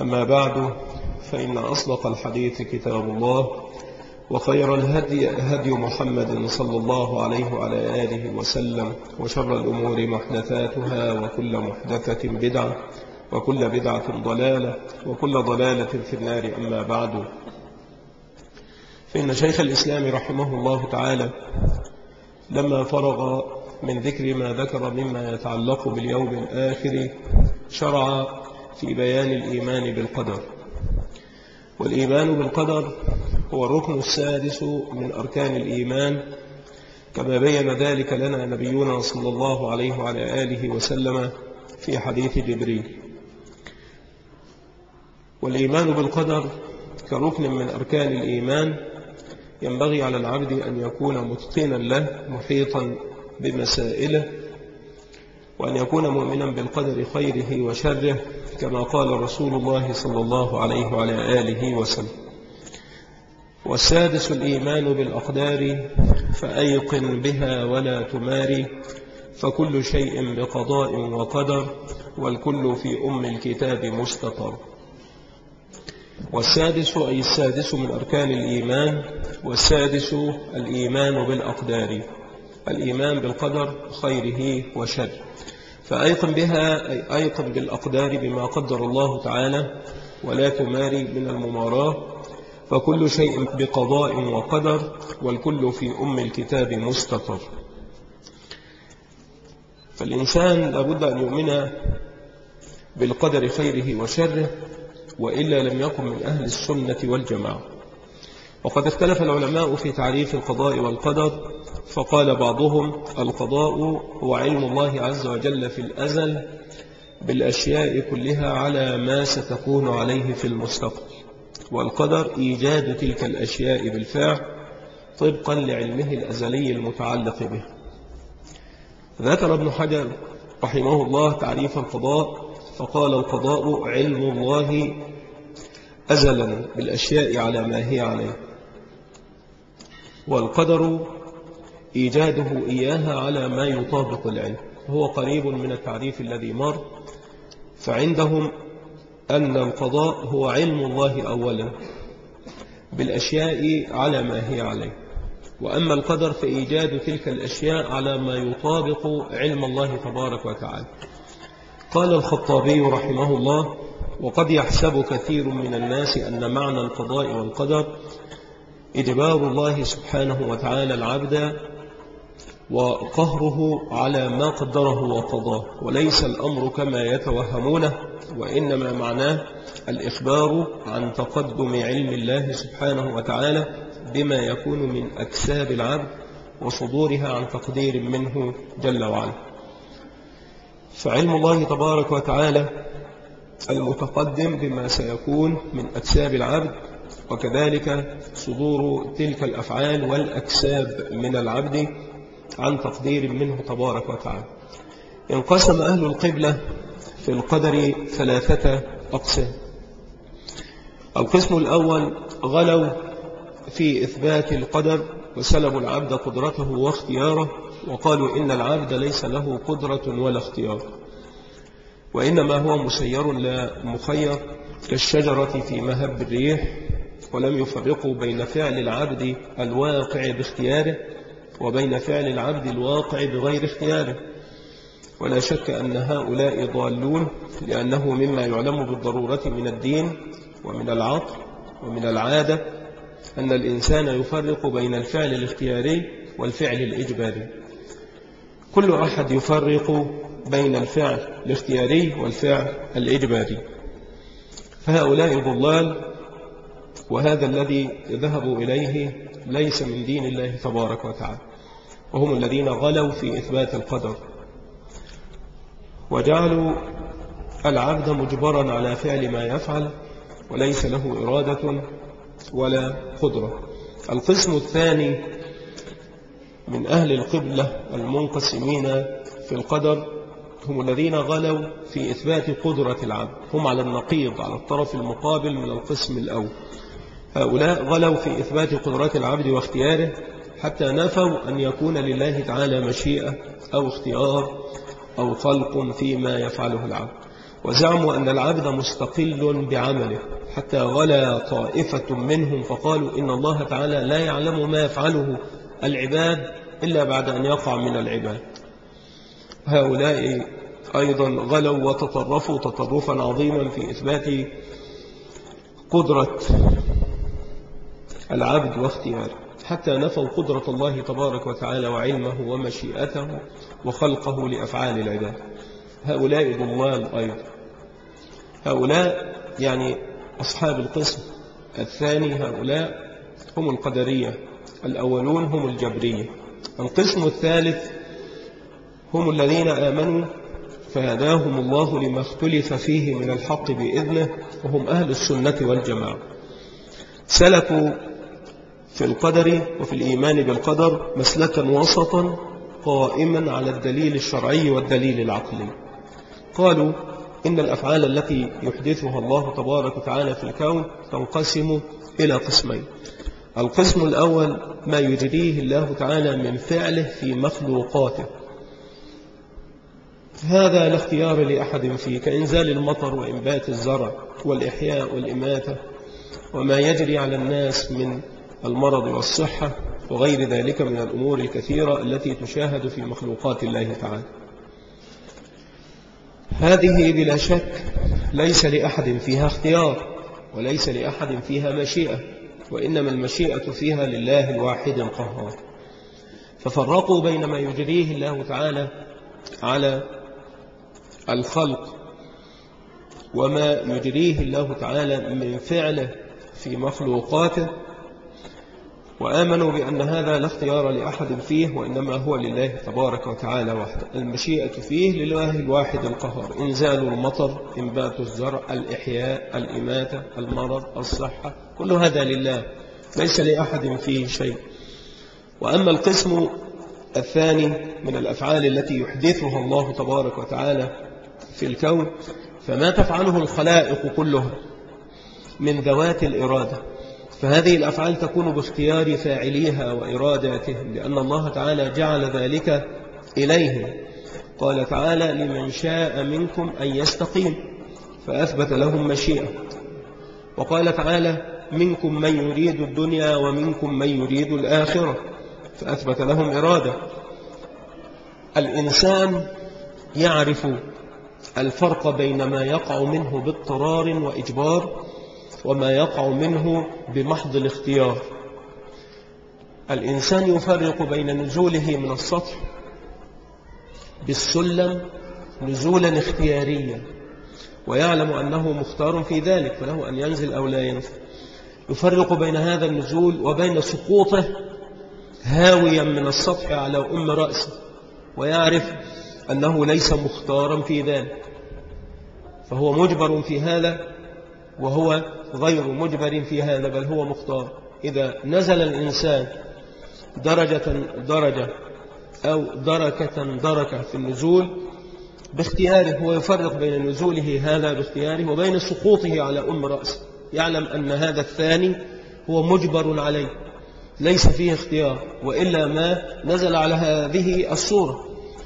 أما بعد فإن أصدق الحديث كتاب الله وخير الهدي هدي محمد صلى الله عليه وعلى آله وسلم وشر الأمور محدثاتها وكل محدثة بدعة وكل بدعة ضلالة وكل ضلالة في النار أما بعد. فإن شيخ الإسلام رحمه الله تعالى لما فرغ من ذكر ما ذكر مما يتعلق باليوم الآخر شرع في بيان الإيمان بالقدر. والإيمان بالقدر هو الركن السادس من أركان الإيمان. كما بين ذلك لنا نبينا صلى الله عليه وعلى آله وسلم في حديث جبريل. والإيمان بالقدر كركن من أركان الإيمان. ينبغي على العبد أن يكون متقنا له محيطا بمسائله وأن يكون مؤمنا بالقدر خيره وشره. كما قال رسول الله صلى الله عليه وعلى آله وسلم. والسادس الإيمان بالأقدار فأيقن بها ولا تماري فكل شيء بقضاء وقدر والكل في أم الكتاب مستطر. والسادس أي السادس من أركان الإيمان والسادس الإيمان بالأقدار الإيمان بالقدر خيره وشره. فأيقن بها أي أيقن بالأقدار بما قدر الله تعالى ولا تماري من المماراة. فكل شيء بقضاء وقدر والكل في أم الكتاب مستطر فالإنسان لابد أن يؤمن بالقدر خيره وشره وإلا لم يكن من أهل السنة والجماعة. وقد اختلف العلماء في تعريف القضاء والقدر فقال بعضهم القضاء هو علم الله عز وجل في الأزل بالأشياء كلها على ما ستكون عليه في المستقبل والقدر إيجاد تلك الأشياء بالفعل طبقا لعلمه الأزلي المتعلق به. ذكر ابن حجر رحمه الله تعريف القضاء فقال القضاء علم الله أزلا بالأشياء على ما هي عليه. والقدر إيجاده إياها على ما يطابق العلم هو قريب من التعريف الذي مر فعندهم أن القضاء هو علم الله أولا بالأشياء على ما هي عليه. وأما القدر فإيجاد تلك الأشياء على ما يطابق علم الله تبارك وتعالى. قال الخطابي رحمه الله وقد يحسب كثير من الناس أن معنى القضاء والقدر إجبار الله سبحانه وتعالى العبد وقهره على ما قدره وقضاه وليس الأمر كما يتوهمونه وإنما معناه الإخبار عن تقدم علم الله سبحانه وتعالى بما يكون من أكساب العبد وصدورها عن تقدير منه جل وعلا. فعلم الله تبارك وتعالى المتقدم بما سيكون من أكساب العبد وكذلك صدور تلك الأفعال والأكساب من العبد عن تقدير منه تبارك وتعالى. انقسم أهل القبلة في القدر ثلاثة أقسام. القسم الأول غلوا في إثبات القدر وسلبوا العبد قدرته واختياره وقالوا إن العبد ليس له قدرة ولا اختيار وإنما هو مسير لا مخير كالشجرة في مهب الريح ولم يفرقوا بين فعل العبد الواقع باختياره وبين فعل العبد الواقع بغير اختياره. ولا شك أن هؤلاء ضالون لأنه مما يعلم بالضرورة من الدين ومن العقل ومن العادة أن الإنسان يفرق بين الفعل الاختياري والفعل الإجباري. كل أحد يفرق بين الفعل الاختياري والفعل الإجباري. فهؤلاء ضلال وهذا الذي ذهبوا إليه ليس من دين الله تبارك وتعالى وهم الذين غلوا في إثبات القدر. وجعلوا العبد مجبرا على فعل ما يفعل وليس له إرادة ولا قدرة. القسم الثاني من أهل القبلة المنقسمين في القدر هم الذين غلوا في إثبات قدرة العبد. هم على النقيض على الطرف المقابل من القسم الأول. هؤلاء غلوا في إثبات قدرات العبد واختياره حتى نفوا أن يكون لله تعالى مشيئة أو اختيار أو خلق فيما يفعله العبد. وزعموا أن العبد مستقل بعمله حتى غلا طائفة منهم فقالوا إن الله تعالى لا يعلم ما يفعله العباد إلا بعد أن يقع من العباد. هؤلاء أيضا غلوا وتطرفوا تطرفا عظيما في إثبات قدرة العبد واختياره. حتى نفوا قدرة الله تبارك وتعالى وعلمه ومشيئته وخلقه لأفعال العباد. هؤلاء ضلال أيضا. هؤلاء يعني أصحاب القسم. الثاني هؤلاء هم القدرية الأولون هم الجبرية. القسم الثالث هم الذين آمنوا فهداهم الله لما اختلف فيه من الحق بإذنه وهم أهل السنة والجماعة. سلكوا في القدر وفي الإيمان بالقدر مسلكا وسطا قائما على الدليل الشرعي والدليل العقلي. قالوا إن الأفعال التي يحدثها الله تبارك وتعالى في الكون تنقسم إلى قسمين. القسم الأول ما يجريه الله تعالى من فعله في مخلوقاته. هذا لا اختيار لأحد فيه كإنزال المطر وإنبات الزرع والإحياء والإماتة وما يجري على الناس من المرض والصحة وغير ذلك من الأمور الكثيرة التي تشاهد في مخلوقات الله تعالى. هذه بلا شك ليس لأحد فيها اختيار وليس لأحد فيها مشيئة وإنما المشيئة فيها لله الواحد القهار. ففرقوا بين ما يجريه الله تعالى على الخلق وما يجريه الله تعالى من فعله في مخلوقاته وآمنوا بأن هذا لا اختيار لأحد فيه وإنما هو لله تبارك وتعالى وحده. المشيئة فيه لله الواحد القهار. إنزال المطر إنبات الزرع الإحياء الإماتة المرض الصحة كل هذا لله. ليس لأحد فيه شيء. وأما القسم الثاني من الأفعال التي يحدثها الله تبارك وتعالى في الكون فما تفعله الخلائق كلها من ذوات الإرادة. فهذه الأفعال تكون باختيار فاعليها وإراداتهم لأن الله تعالى جعل ذلك إليهم. قال تعالى لمن شاء منكم أن يستقيم فأثبت لهم مشيئة. وقال تعالى منكم من يريد الدنيا ومنكم من يريد الآخرة فأثبت لهم إرادة. الإنسان يعرف الفرق بين ما يقع منه باضطرار وإجبار وما يقع منه بمحض الاختيار. الإنسان يفرق بين نزوله من السطح بالسلم نزولا اختياريا ويعلم أنه مختار في ذلك فله أن ينزل أو لا ينزل. يفرق بين هذا النزول وبين سقوطه هاويا من السطح على أم رأسه ويعرف أنه ليس مختارا في ذلك. فهو مجبر في هذا وهو غير مجبر في هذا بل هو مختار إذا نزل الإنسان درجة درجة أو دركة دركة في النزول باختياره هو يفرق بين نزوله هذا باختياره وبين سقوطه على أم رأسه يعلم أن هذا الثاني هو مجبر عليه ليس فيه اختيار وإلا ما نزل على هذه الصورة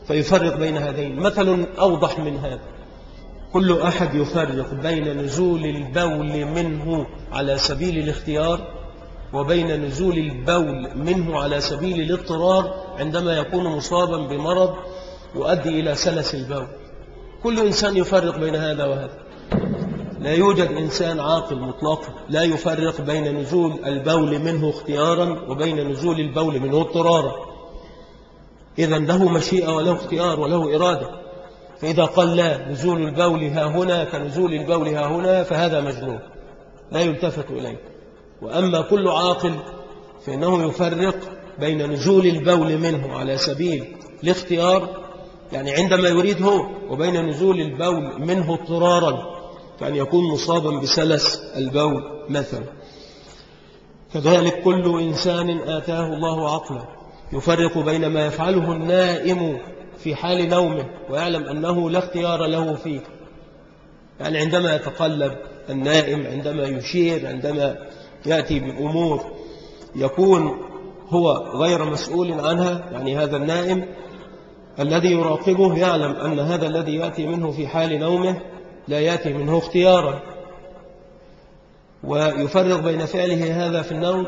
فيفرق بين هذين. مثل أوضح من هذا. كل أحد يفرق بين نزول البول منه على سبيل الاختيار وبين نزول البول منه على سبيل الاضطرار عندما يكون مصابا بمرض يؤدي إلى سلس البول. كل إنسان يفرق بين هذا وهذا. لا يوجد إنسان عاقل مطلقا لا يفرق بين نزول البول منه اختيارا وبين نزول البول منه اضطرارا. إذا له مشيئة وله اختيار وله إرادة. فإذا قال لا نزول البول ها هنا كنزول البول ها هنا فهذا مجنون. لا يلتفت إليه وأما كل عاقل فإنه يفرق بين نزول البول منه على سبيل الاختيار يعني عندما يريد هو وبين نزول البول منه اضطرارا كان يكون مصابا بسلس البول مثلا. كذلك كل إنسان آتاه الله عقلا. يفرق بين ما يفعله النائم في حال نومه ويعلم أنه لا اختيار له فيه. يعني عندما يتقلب النائم عندما يشير عندما يأتي بأمور يكون هو غير مسؤول عنها يعني هذا النائم الذي يراقبه يعلم أن هذا الذي يأتي منه في حال نومه لا يأتي منه اختيارا. ويفرق بين فعله هذا في النوم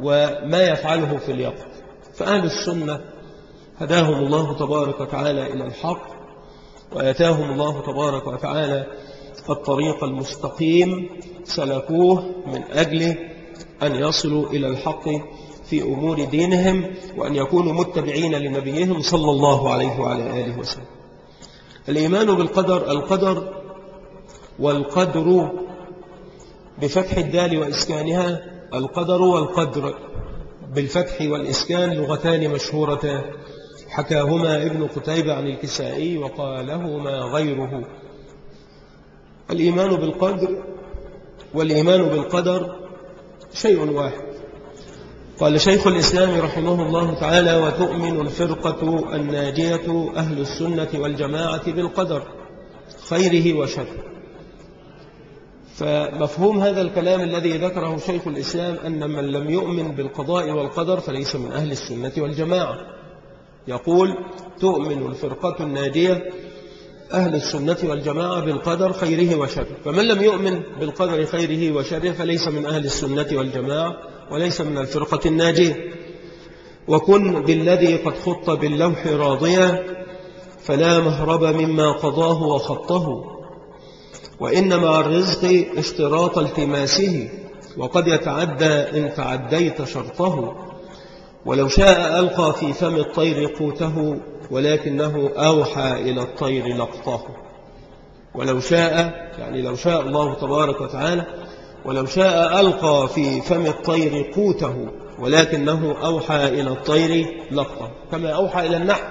وما يفعله في اليقظة فأهل السنة هداهم الله تبارك وتعالى إلى الحق وأتاهم الله تبارك وتعالى الطريق المستقيم سلكوه من أجل أن يصلوا إلى الحق في أمور دينهم وأن يكونوا متبعين لنبيهم صلى الله عليه وعلى آله وسلم. الإيمان بالقدر القدر والقدر بفتح الدال وإسكانها القدر والقدر بالفتح والإسكان لغتان مشهورتان. حكاهما ابن قتيبة عن الكسائي وقالهما غيره. الإيمان بالقدر والإيمان بالقدر شيء واحد. قال شيخ الإسلام رحمه الله تعالى وتؤمن الفرقة الناجية أهل السنة والجماعة بالقدر خيره وشره. فمفهوم هذا الكلام الذي ذكره شيخ الإسلام أن من لم يؤمن بالقضاء والقدر فليس من أهل السنة والجماعة. يقول تؤمن الفرقة الناجية أهل السنة والجماعة بالقدر خيره وشره. فمن لم يؤمن بالقدر خيره وشره فليس من أهل السنة والجماعة وليس من الفرقة الناجية وكن بالذي قد خط باللوح راضيا فلا مهرب مما قضاه وخطه. وإن مع الرزق اشتراط التماسه وقد يتعدى إن تعديت شرطه. ولو شاء ألقى في فم الطير قوته ولكنه أوحى إلى الطير لقطه. ولو شاء يعني لو شاء الله تبارك وتعالى ولو شاء ألقى في فم الطير قوته ولكنه أوحى إلى الطير لقطه. كما أوحى إلى النحل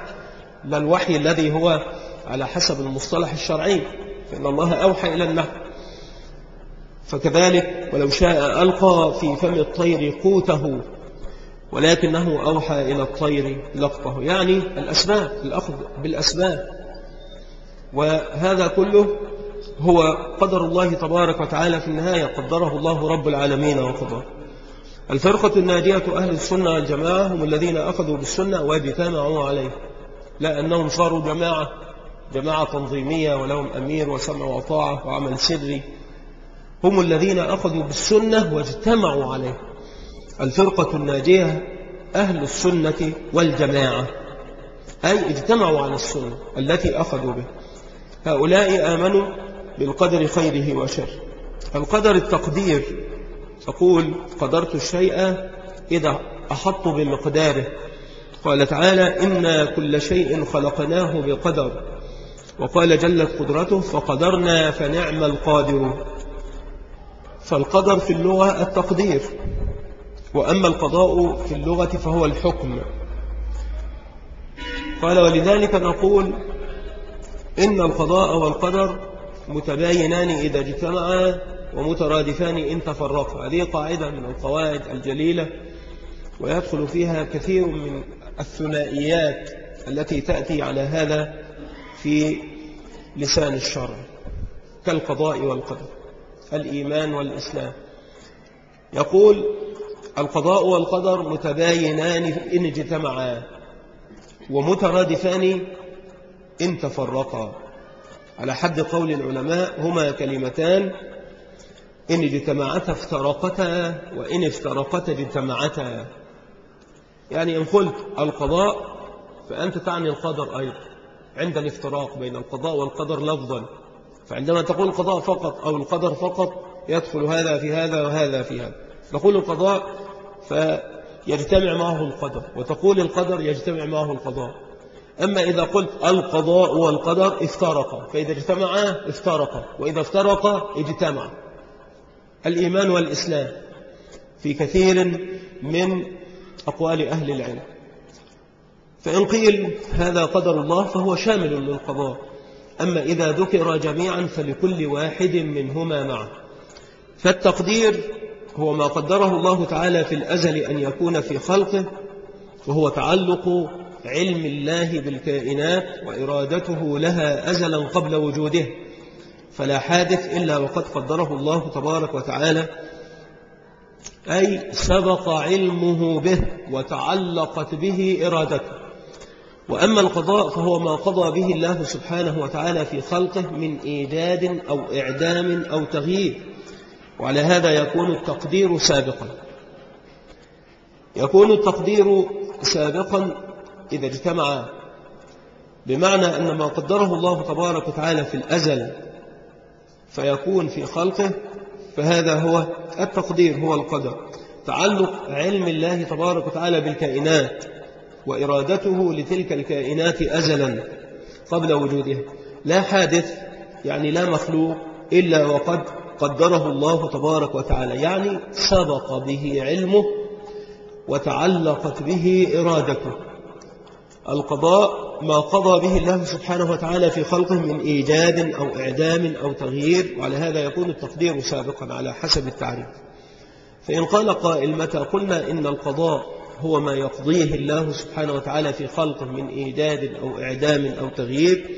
لا الوحي الذي هو على حسب المصطلح الشرعي فإن الله أوحى إلى النحل فكذلك ولو شاء ألقى في فم الطير قوته ولكنه أوحى إلى الطير لقطه. يعني الأسباب الأخذ بالأسباب. وهذا كله هو قدر الله تبارك وتعالى في النهاية. قدره الله رب العالمين وقضاه الفرقة الناجية أهل السنة والجماعة هم الذين أخذوا بالسنة واجتمعوا عليه. لا أنهم صاروا جماعة جماعة تنظيمية ولهم أمير وسمع وطاعة وعمل سري. هم الذين أخذوا بالسنة واجتمعوا عليه. الفرقة الناجية أهل السنة والجماعة أي اجتمعوا على السنة التي أخذوا به. هؤلاء آمنوا بالقدر خيره وشره. القدر التقدير تقول قدرت الشيء إذا أحط بمقداره. قال تعالى إنا كل شيء خلقناه بقدر. وقال جلت قدرته فقدرنا فنعم القادر فالقدر في اللغة التقدير. وأما القضاء في اللغة فهو الحكم. قال ولذلك نقول إن القضاء والقدر متباينان إذا اجتمعا ومترادفان إن تفرقا. هذه قاعدة من القواعد الجليلة ويدخل فيها كثير من الثنائيات التي تأتي على هذا في لسان الشرع كالقضاء والقدر الإيمان والإسلام. يقول القضاء والقدر متباينان إن اجتمعا ومترادفان إن تفرقا. على حد قول العلماء هما كلمتان إن اجتمعتا افترقتا وإن افترقتا اجتمعتا. يعني إن قلت القضاء فأنت تعني القدر أيضا. عند الافتراق بين القضاء والقدر لفظا. فعندما تقول القضاء فقط أو القدر فقط يدخل هذا في هذا وهذا في هذا. تقول القضاء فيجتمع معه القدر وتقول القدر يجتمع معه القضاء. أما إذا قلت القضاء والقدر افترقا فإذا اجتمعا افترقا وإذا افترقا اجتمع. الإيمان والإسلام في كثير من أقوال أهل العلم. فإن قيل هذا قدر الله فهو شامل للقضاء. أما إذا ذكر جميعا فلكل واحد منهما معه. فالتقدير هو ما قدره الله تعالى في الأزل أن يكون في خلقه وهو تعلق علم الله بالكائنات وإرادته لها أزلا قبل وجوده. فلا حادث إلا وقد قدره الله تبارك وتعالى أي سبق علمه به وتعلقت به إرادته. وأما القضاء فهو ما قضى به الله سبحانه وتعالى في خلقه من إيجاد أو إعدام أو تغيير. وعلى هذا يكون التقدير سابقا. يكون التقدير سابقا إذا اجتمع بمعنى أن ما قدره الله تبارك وتعالى في الأزل فيكون في خلقه فهذا هو التقدير هو القدر. تعلق علم الله تبارك وتعالى بالكائنات وإرادته لتلك الكائنات أزلا قبل وجودها لا حادث يعني لا مخلوق إلا وقد قدره الله تبارك وتعالى يعني سبق به علمه وتعلقت به إرادته. القضاء ما قضى به الله سبحانه وتعالى في خلقه من إيجاد أو إعدام أو تغيير وعلى هذا يكون التقدير سابقا على حسب التعريف. فإن قال قائل متى قلنا إن القضاء هو ما يقضيه الله سبحانه وتعالى في خلقه من إيجاد أو إعدام أو تغيير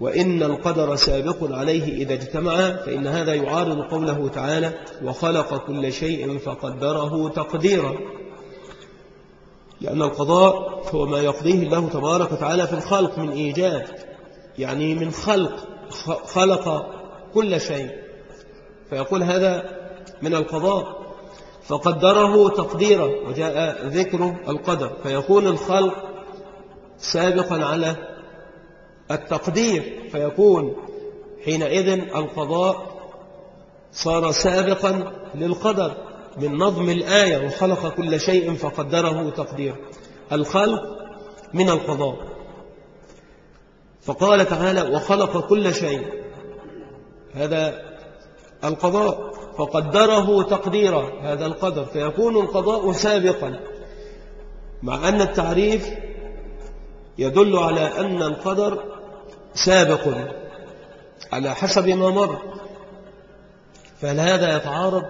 وإن القدر سابق عليه إذا اجتمع فإن هذا يعارض قوله تعالى وخلق كل شيء فقدره تقديرا. لأن القضاء هو ما يقضيه الله تبارك وتعالى في الخلق من إيجاد يعني من خلق خلق كل شيء. فيقول هذا من القضاء فقدره تقديرا وجاء ذكر القدر. فيكون الخلق سابقا على التقدير فيكون حينئذ القضاء صار سابقا للقدر من نظم الآية وخلق كل شيء فقدره تقدير. الخلق من القضاء. فقال تعالى وخلق كل شيء. هذا القضاء فقدره تقديرا. هذا القدر. فيكون القضاء سابقا. مع أن التعريف يدل على أن القدر سابق على حسب ما مر. فهل هذا يتعارض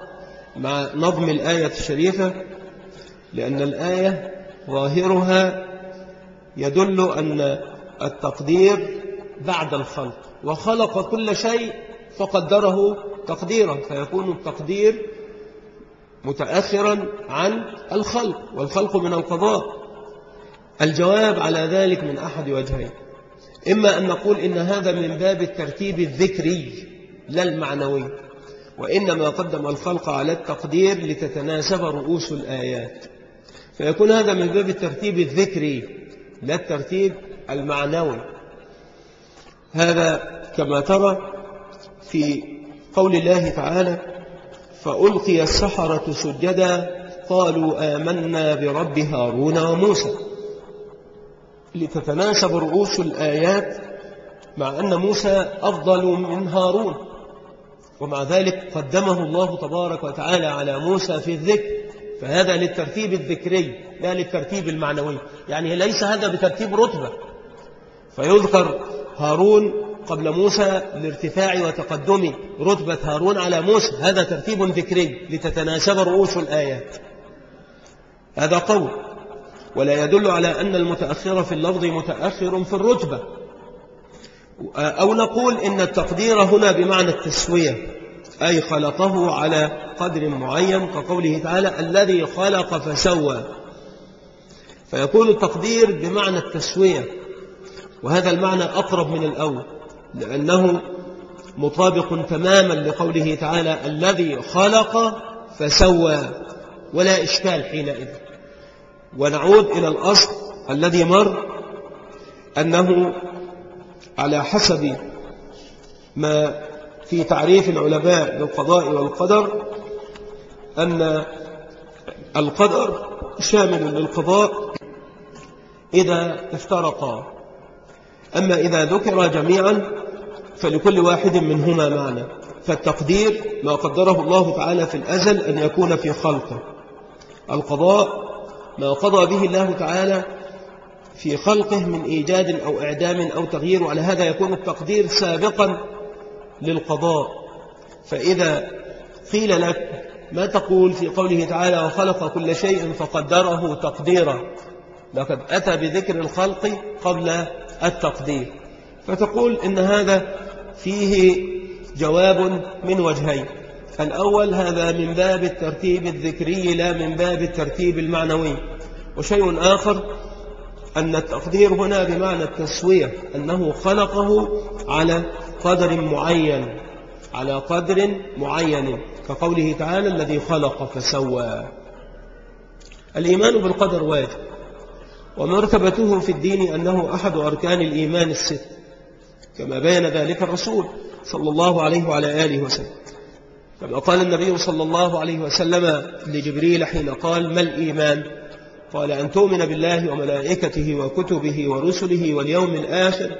مع نظم الآية الشريفة؟ لأن الآية ظاهرها يدل أن التقدير بعد الخلق وخلق كل شيء فقدره تقديرا فيكون التقدير متأخرا عن الخلق والخلق من القضاء. الجواب على ذلك من أحد وجهين. إما أن نقول إن هذا من باب الترتيب الذكري لا المعنوي. وإنما قدم الخلق على التقدير لتتناسب رؤوس الآيات. فيكون هذا من باب الترتيب الذكري لا الترتيب المعنوي. هذا كما ترى في قول الله تعالى فألقي السحرة سجدا قالوا آمنا برب هارون وموسى. لتتناسب رؤوس الآيات مع أن موسى أفضل من هارون. ومع ذلك قدمه الله تبارك وتعالى على موسى في الذكر فهذا للترتيب الذكري لا للترتيب المعنوي. يعني ليس هذا بترتيب رتبة. فيذكر هارون قبل موسى لارتفاع وتقدم رتبة هارون على موسى. هذا ترتيب ذكري لتتناسب رؤوس الآيات. هذا قول. ولا يدل على أن المتأخر في اللفظ متأخر في الرتبة. أو نقول إن التقدير هنا بمعنى التسوية أي خلقه على قدر معين كقوله تعالى الذي خلق فسوى. فيكون التقدير بمعنى التسوية وهذا المعنى أقرب من الأول لأنه مطابق تماما لقوله تعالى الذي خلق فسوى ولا إشكال حينئذ. ونعود إلى الأصل الذي مر أنه على حسب ما في تعريف العلماء بالقضاء والقدر أن القدر شامل للقضاء إذا افترقا. أما إذا ذكر جميعا فلكل واحد منهما معنى. فالتقدير ما قدره الله تعالى في الأزل أن يكون في خلقه. القضاء ما قضى به الله تعالى في خلقه من إيجاد أو إعدام أو تغيير وعلى هذا يكون التقدير سابقا للقضاء. فإذا قيل لك ما تقول في قوله تعالى وخلق كل شيء فقدره تقديرا لقد أتى بذكر الخلق قبل التقدير. فتقول إن هذا فيه جواب من وجهين. الأول هذا من باب الترتيب الذكري لا من باب الترتيب المعنوي. وشيء آخر أن التقدير هنا بمعنى التسوية أنه خلقه على قدر معين على قدر معين كقوله تعالى الذي خلق فسوى. الإيمان بالقدر واجب ومرتبته في الدين أنه أحد أركان الإيمان الست كما بين ذلك الرسول صلى الله عليه وعلى آله وسلم. كما قال النبي صلى الله عليه وسلم لجبريل حين قال ما الإيمان؟ قال أن تؤمن بالله وملائكته وكتبه ورسله واليوم الآخر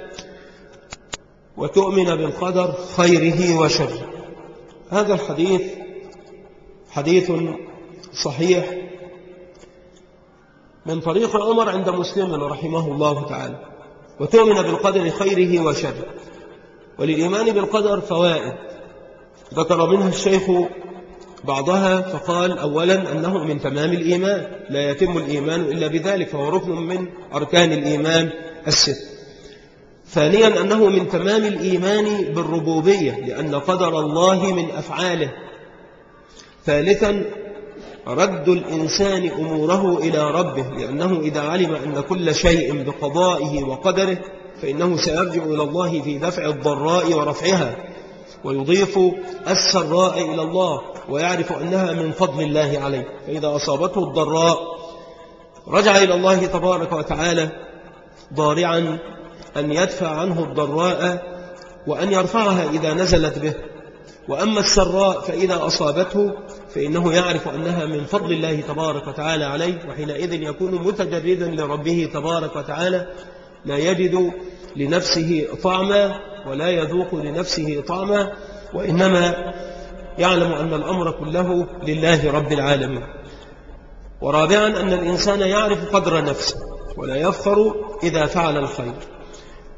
وتؤمن بالقدر خيره وشره. هذا الحديث حديث صحيح من طريق عمر عند مسلم رحمه الله تعالى. وتؤمن بالقدر خيره وشره. وللإيمان بالقدر فوائد. ذكر منها الشيخ بعضها فقال أولا أنه من تمام الإيمان لا يتم الإيمان إلا بذلك فهو ركن من أركان الإيمان الست. ثانيا أنه من تمام الإيمان بالربوبية لأن قدر الله من أفعاله. ثالثا رد الإنسان أموره إلى ربه لأنه إذا علم أن كل شيء بقضائه وقدره فإنه سيرجع إلى الله في دفع الضراء ورفعها. ويضيف السراء إلى الله ويعرف أنها من فضل الله عليه. فإذا أصابته الضراء رجع إلى الله تبارك وتعالى ضارعا أن يدفع عنه الضراء وأن يرفعها إذا نزلت به. وأما السراء فإذا أصابته فإنه يعرف أنها من فضل الله تبارك وتعالى عليه وحينئذ يكون متجردا لربه تبارك وتعالى. لا يجد لنفسه طعما ولا يذوق لنفسه طعما وإنما يعلم أن الأمر كله لله رب العالمين. ورابعا أن الإنسان يعرف قدر نفسه ولا يفخر إذا فعل الخير.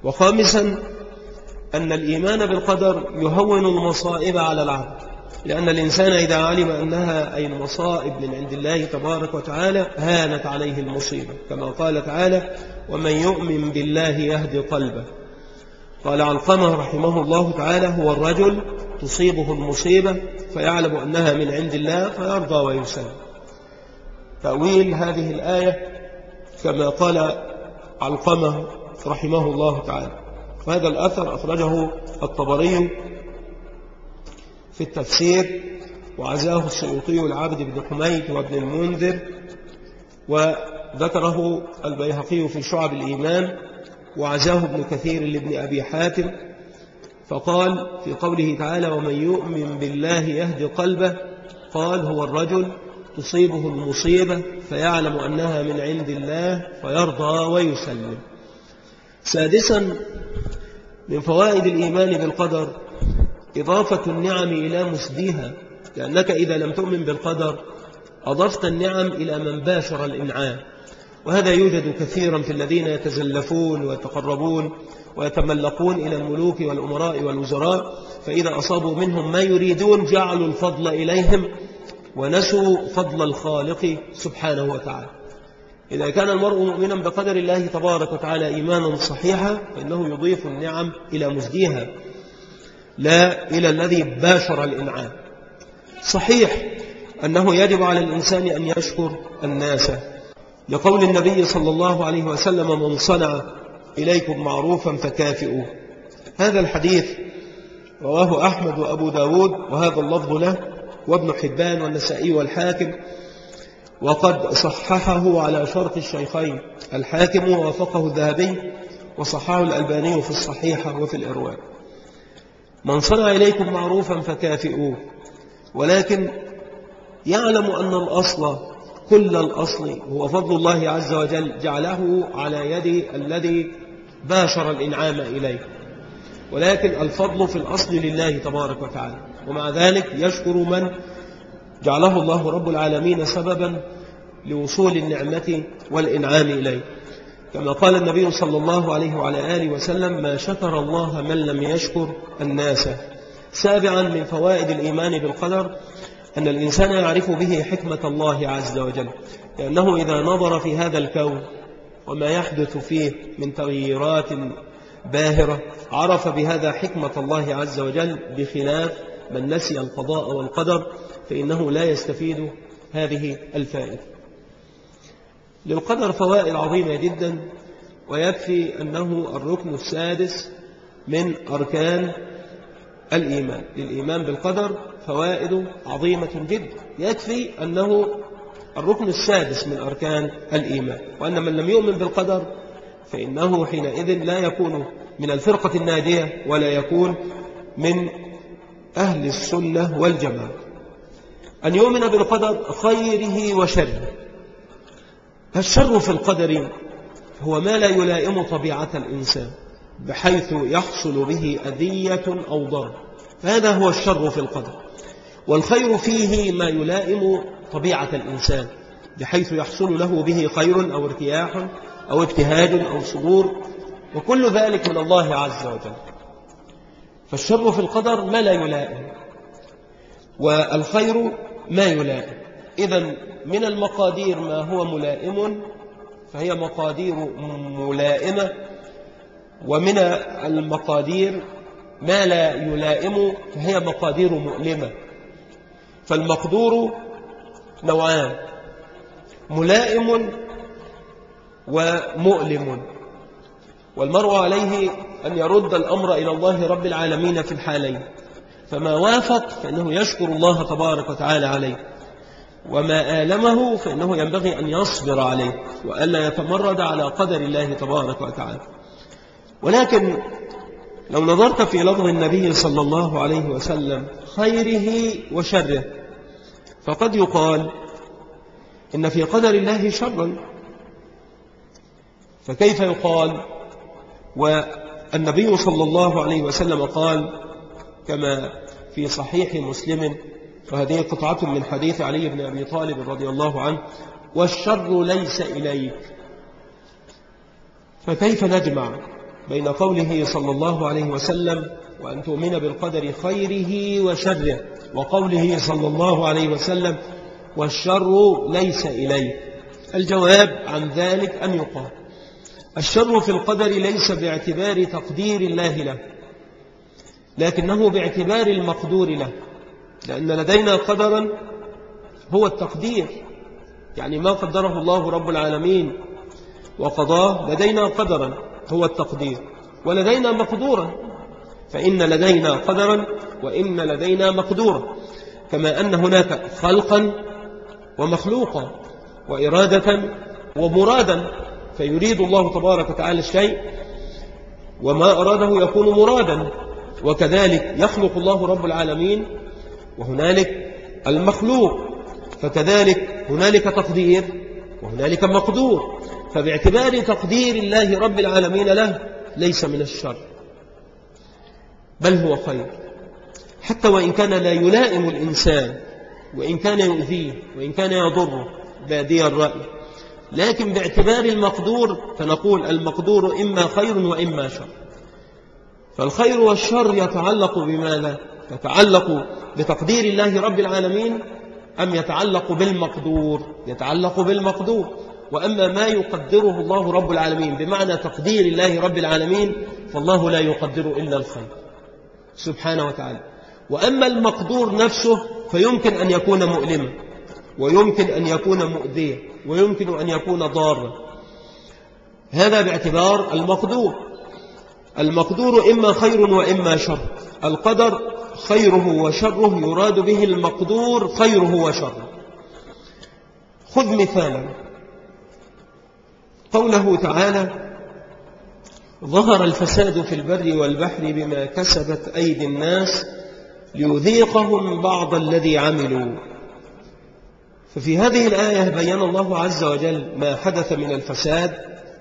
وخامسا أن الإيمان بالقدر يهون المصائب على العبد. لأن الإنسان إذا علم أنها أي المصائب من عند الله تبارك وتعالى هانت عليه المصيبة. كما قال تعالى ومن يؤمن بالله يهدي قلبه. قال علقمة رحمه الله تعالى هو الرجل تصيبه المصيبة فيعلم أنها من عند الله فيرضى ويسلم. تأويل هذه الآية كما قال علقمة رحمه الله تعالى. وهذا الأثر أخرجه الطبري في التفسير وعزاه السيوطي العبد بن حميد وابن المنذر وذكره البيهقي في شعب الإيمان وعزاه ابن كثير لابن أبي حاتم فقال في قوله تعالى ومن يؤمن بالله يهدي قلبه قال هو الرجل تصيبه المصيبة فيعلم أنها من عند الله فيرضى ويسلم سادسا من فوائد الإيمان بالقدر إضافة النعم إلى مسديها لأنك إذا لم تؤمن بالقدر أضفت النعم إلى من باشر الإنعام. وهذا يوجد كثيرا في الذين يتزلفون ويتقربون ويتملقون إلى الملوك والأمراء والوزراء فإذا أصابوا منهم ما يريدون جعلوا الفضل إليهم ونسوا فضل الخالق سبحانه وتعالى. إذا كان المرء مؤمنا بقدر الله تبارك وتعالى إيمانا صحيحا فإنه يضيف النعم إلى مزديها لا إلى الذي باشر الإنعام. صحيح أنه يجب على الإنسان أن يشكر الناس. لقول النبي صلى الله عليه وسلم من صنع إليكم معروفا فكافئوه. هذا الحديث رواه أحمد وأبو داود وهذا اللفظ له وابن حبان والنسائي والحاكم. وقد صححه على شرط الشيخين الحاكم ووافقه الذهبي وصححه الألباني في الصحيحة وفي الإرواء. من صنع إليكم معروفا فكافئوه. ولكن يعلم أن الأصل كل الأصل هو فضل الله عز وجل جعله على يد الذي باشر الإنعام إليه. ولكن الفضل في الأصل لله تبارك وتعالى. ومع ذلك يشكر من جعله الله رب العالمين سببا لوصول النعمة والإنعام إليه. كما قال النبي صلى الله عليه وعلى آله وسلم ما شكر الله من لم يشكر الناس. سابعا من فوائد الإيمان بالقدر أن الإنسان يعرف به حكمة الله عز وجل لأنه إذا نظر في هذا الكون وما يحدث فيه من تغييرات باهرة عرف بهذا حكمة الله عز وجل بخلاف من نسي القضاء والقدر فإنه لا يستفيد هذه الفائدة. للقدر فوائد عظيمة جدا ويكفي أنه الركن السادس من أركان الإيمان. للإيمان بالقدر فوائد عظيمة جدا. يكفي أنه الركن السادس من أركان الإيمان. وأن من لم يؤمن بالقدر فإنه حينئذ لا يكون من الفرقة النادية ولا يكون من أهل السنة والجماعة. أن يؤمن بالقدر خيره وشره. الشر في القدر هو ما لا يلائم طبيعة الإنسان بحيث يحصل به أذية أو ضرر. هذا هو الشر في القدر. والخير فيه ما يلائم طبيعة الإنسان بحيث يحصل له به خير أو ارتياح أو اجتهاد أو سرور وكل ذلك من الله عز وجل. فالشر في القدر ما لا يلائم والخير ما يلائم. إذا من المقادير ما هو ملائم فهي مقادير ملائمة. ومن المقادير ما لا يلائم فهي مقادير مؤلمة. فالمقدور نوعان ملائم ومؤلم. والمرء عليه أن يرد الأمر إلى الله رب العالمين في الحالين. فما وافق فإنه يشكر الله تبارك وتعالى عليه. وما آلمه فإنه ينبغي أن يصبر عليه وألا يتمرد على قدر الله تبارك وتعالى. ولكن لو نظرت في لفظ النبي صلى الله عليه وسلم خيره وشره فقد يقال إن في قدر الله شرا فكيف يقال؟ والنبي صلى الله عليه وسلم قال كما في صحيح مسلم وهذه قطعة من حديث علي بن أبي طالب رضي الله عنه والشر ليس إليك. فكيف نجمع بين قوله صلى الله عليه وسلم وأن تؤمن بالقدر خيره وشره وقوله صلى الله عليه وسلم والشر ليس إليك الجواب عن ذلك أن يقال الشر في القدر ليس باعتبار تقدير الله له لكنه باعتبار المقدور له. لأن لدينا قدرا هو التقدير. يعني ما قدره الله رب العالمين وقضاه لدينا قدرا هو التقدير ولدينا مقدورا فإن لدينا قدرا وإن لدينا مقدورا. كما أن هناك خلقا ومخلوقا وإرادة ومرادا فيريد الله تبارك وتعالى الشيء وما أراده يكون مرادا وكذلك يخلق الله رب العالمين وهنالك المخلوق فكذلك هنالك تقدير وهنالك مقدور فباعتبار تقدير الله رب العالمين له ليس من الشر بل هو خير. حتى وإن كان لا يلائم الإنسان وإن كان يؤذيه وإن كان يضره بادي الرأي. لكن باعتبار المقدور فنقول المقدور إما خير وإما شر. فالخير والشر يتعلق بماذا؟ يتعلق بتقدير الله رب العالمين أم يتعلق بالمقدور؟ يتعلق بالمقدور. وأما ما يقدره الله رب العالمين بمعنى تقدير الله رب العالمين فالله لا يقدر إلا الخير. سبحانه وتعالى. وأما المقدور نفسه فيمكن أن يكون مؤلما ويمكن أن يكون مؤذيا ويمكن أن يكون ضارا هذا باعتبار المقدور. المقدور إما خير وإما شر. القدر خيره وشره يراد به المقدور خيره وشره. خذ مثالا. قوله تعالى ظهر الفساد في البر والبحر بما كسبت أيدي الناس ليذيقهم بعض الذي عملوا. ففي هذه الآية بيان الله عز وجل ما حدث من الفساد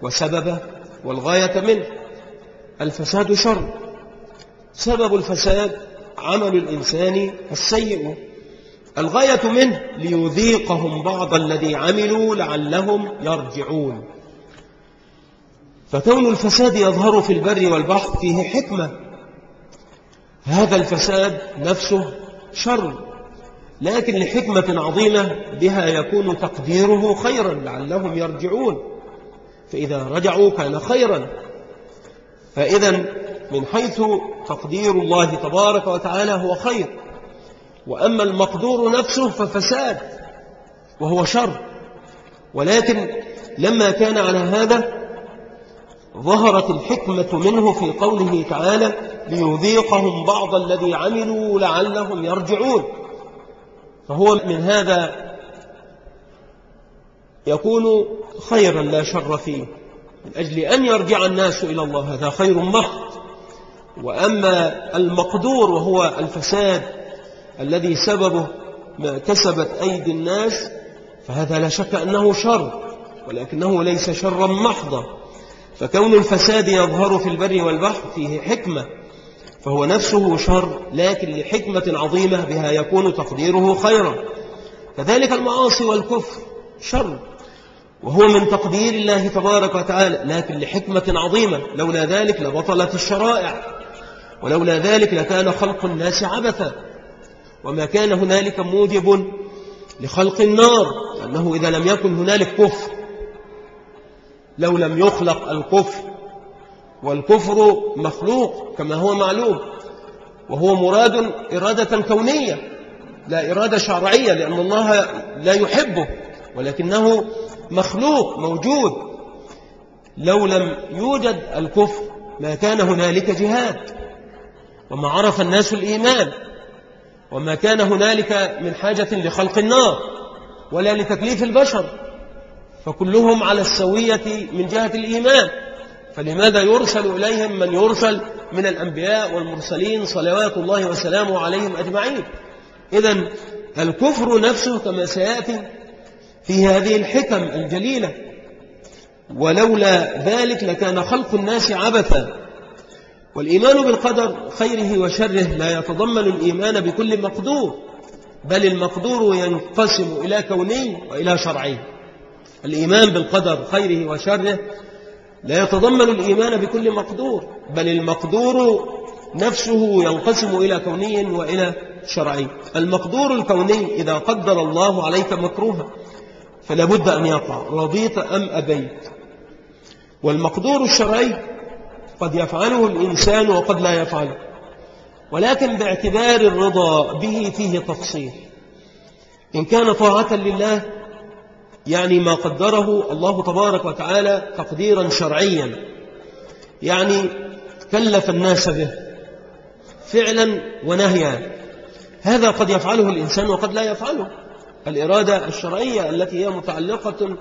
وسببه والغاية منه. الفساد شر. سبب الفساد عمل الإنسان السيء. الغاية منه ليذيقهم بعض الذي عملوا لعلهم يرجعون. فكون الفساد يظهر في البر والبحر فيه حكمة. هذا الفساد نفسه شر لكن لحكمة عظيمة بها يكون تقديره خيرا لعلهم يرجعون. فإذا رجعوا كان خيرا. فإذا من حيث تقدير الله تبارك وتعالى هو خير. وأما المقدور نفسه ففساد وهو شر. ولكن لما كان على هذا ظهرت الحكمة منه في قوله تعالى ليذيقهم بعض الذي عملوا لعلهم يرجعون. فهو من هذا يكون خيرا لا شر فيه من أجل أن يرجع الناس إلى الله هذا خير محض وأما المقدور وهو الفساد الذي سببه ما كسبت أيدي الناس فهذا لا شك أنه شر ولكنه ليس شرا محضا. فكون الفساد يظهر في البر والبحر فيه حكمة فهو نفسه شر لكن لحكمة عظيمة بها يكون تقديره خيرا. كذلك المعاصي والكفر شر. وهو من تقدير الله تبارك وتعالى لكن لحكمة عظيمة لولا ذلك لبطلت الشرائع ولولا ذلك لكان خلق الناس عبثا وما كان هنالك موجب لخلق النار لأنه إذا لم يكن هنالك كفر لو لم يخلق الكفر والكفر مخلوق كما هو معلوم وهو مراد إرادة كونية لا إرادة شرعية لأن الله لا يحبه ولكنه مخلوق موجود. لو لم يوجد الكفر ما كان هنالك جهاد وما عرف الناس الإيمان وما كان هنالك من حاجة لخلق النار ولا لتكليف البشر فكلهم على السوية من جهة الإيمان. فلماذا يرسل إليهم من يرسل من الأنبياء والمرسلين صلوات الله وسلامه عليهم أجمعين؟ إذا الكفر نفسه كما سيأتي في هذه الحكم الجليلة. ولولا ذلك لكان خلق الناس عبثا. والإيمان بالقدر خيره وشره لا يتضمن الإيمان بكل مقدور بل المقدور ينقسم إلى كوني وإلى شرعي الإيمان بالقدر خيره وشره لا يتضمن الإيمان بكل مقدور بل المقدور نفسه ينقسم إلى كوني وإلى شرعي المقدور الكوني إذا قدر الله عليك مكروها فلا بد أن يقع رضيت أم أبيت. والمقدور الشرعي قد يفعله الإنسان وقد لا يفعله. ولكن باعتبار الرضا به فيه تفصيل. إن كان طاعة لله يعني ما قدره الله تبارك وتعالى تقديرا شرعيا. يعني كلف الناس به فعلا ونهيا. هذا قد يفعله الإنسان وقد لا يفعله. الإرادة الشرعية التي هي متعلقة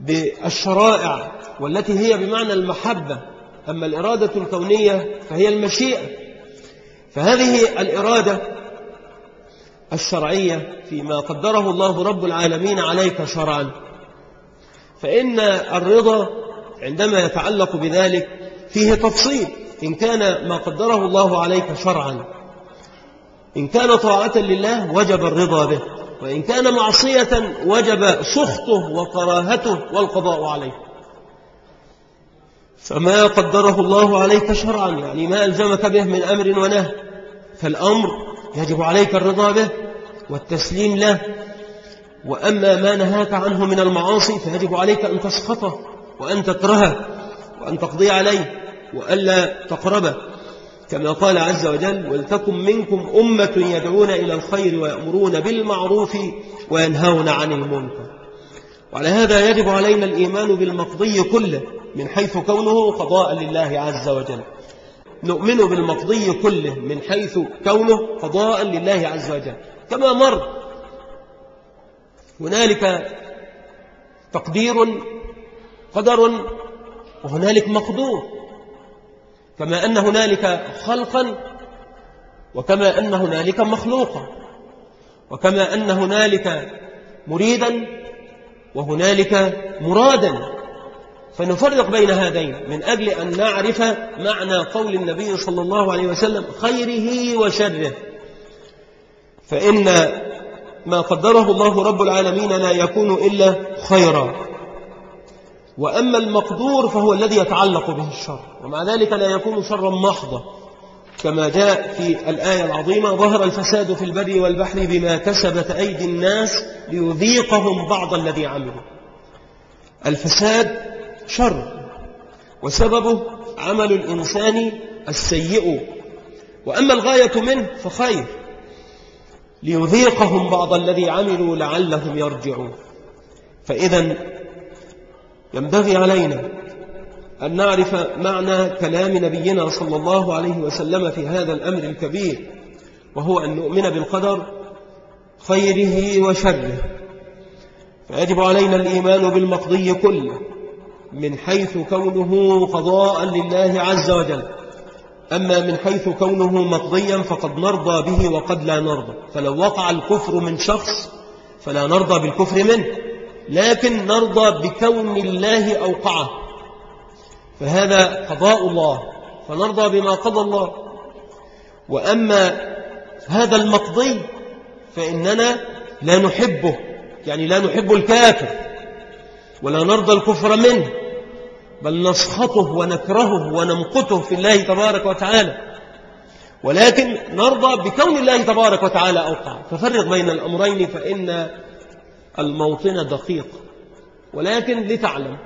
بالشرائع والتي هي بمعنى المحبة. أما الإرادة الكونية فهي المشيئة. فهذه الإرادة الشرعية فيما قدره الله رب العالمين عليك شرعا. فإن الرضا عندما يتعلق بذلك فيه تفصيل. إن كان ما قدره الله عليك شرعا. إن كان طاعة لله وجب الرضا به. وإن كان معصية وجب سخطه وكراهته والقضاء عليه. فما قدره الله عليك شرعا يعني ما ألزمك به من أمر ونهي. فالأمر يجب عليك الرضا به والتسليم له. وأما ما نهاك عنه من المعاصي فيجب عليك أن تسخطه وأن تكرهه وأن تقضي عليه وألا تقربه. كما قال عز وجل ولتكن منكم أمة يدعون إلى الخير ويأمرون بالمعروف وينهون عن المنكر. وعلى هذا يجب علينا الإيمان بالمقضي كله من حيث كونه قضاء لله عز وجل. نؤمن بالمقضي كله من حيث كونه قضاء لله عز وجل. كما مر هنالك تقدير قدر وهنالك مقدور. كما أن هنالك خلقا وكما أن هنالك مخلوقا وكما أن هنالك مريدا وهنالك مرادا. فنفرق بين هذين من أجل أن نعرف معنى قول النبي صلى الله عليه وسلم خيره وشره. فإن ما قدره الله رب العالمين لا يكون إلا خيرا. وأما المقدور فهو الذي يتعلق به الشر ومع ذلك لا يكون شرا محضا. كما جاء في الآية العظيمة ظهر الفساد في البر والبحر بما كسبت أيدي الناس ليذيقهم بعض الذي عملوا. الفساد شر وسببه عمل الإنسان السيء. وأما الغاية منه فخير ليذيقهم بعض الذي عملوا لعلهم يرجعون. فإذا ينبغي علينا أن نعرف معنى كلام نبينا صلى الله عليه وسلم في هذا الأمر الكبير وهو أن نؤمن بالقدر خيره وشره. فيجب علينا الإيمان بالمقضي كله من حيث كونه قضاء لله عز وجل. أما من حيث كونه مقضيا فقد نرضى به وقد لا نرضى. فلو وقع الكفر من شخص فلا نرضى بالكفر منه. لكن نرضى بكون الله أوقعه. فهذا قضاء الله فنرضى بما قضى الله. وأما هذا المقضي فإننا لا نحبه يعني لا نحب الكافر ولا نرضى الكفر منه بل نسخطه ونكرهه ونمقته في الله تبارك وتعالى. ولكن نرضى بكون الله تبارك وتعالى أوقع ففرق بين الأمرين فإن الموطن دقيق ولكن لتعلم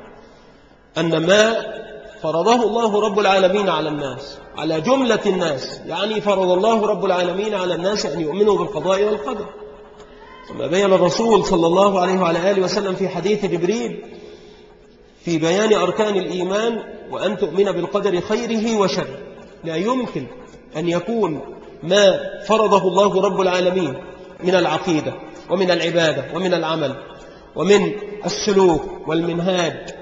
أن ما فرضه الله رب العالمين على الناس على جملة الناس يعني فرض الله رب العالمين على الناس أن يؤمنوا بالقضاء والقدر. كما بين الرسول صلى الله عليه وعلى آله وسلم في حديث جبريل في بيان أركان الإيمان وأن تؤمن بالقدر خيره وشره. لا يمكن أن يكون ما فرضه الله رب العالمين من العقيدة. ومن العبادة ومن العمل ومن السلوك والمنهاج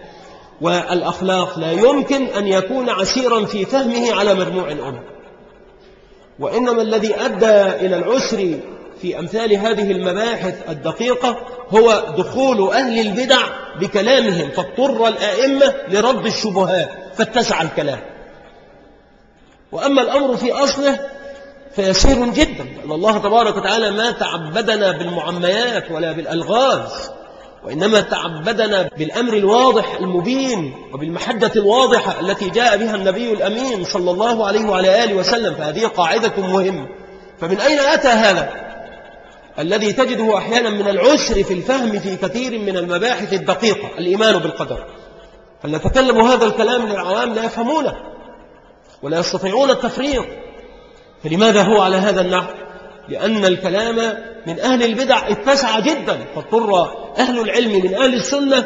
والأخلاق. لا يمكن أن يكون عسيرا في فهمه على مجموع الأمة وإنما الذي أدى إلى العسر في أمثال هذه المباحث الدقيقة هو دخول أهل البدع بكلامهم فاضطر الآئمة لرد الشبهات فاتسع الكلام. وأما الأمر في أصله فيسير جدا. لأن الله تبارك وتعالى ما تعبدنا بالمعميات ولا بالألغاز وإنما تعبدنا بالأمر الواضح المبين وبالمحدة الواضحة التي جاء بها النبي الأمين صلى الله عليه وعلى آله وسلم. فهذه قاعدة مهمة. فمن أين أتى هذا؟ الذي تجده أحيانا من العسر في الفهم في كثير من المباحث الدقيقة الإيمان بالقدر. هل نتكلم هذا الكلام للعوام لا يفهمونه ولا يستطيعون التفريق. فلماذا هو على هذا النحو؟ لأن الكلام من أهل البدع اتسع جدا. فاضطر أهل العلم من أهل السنة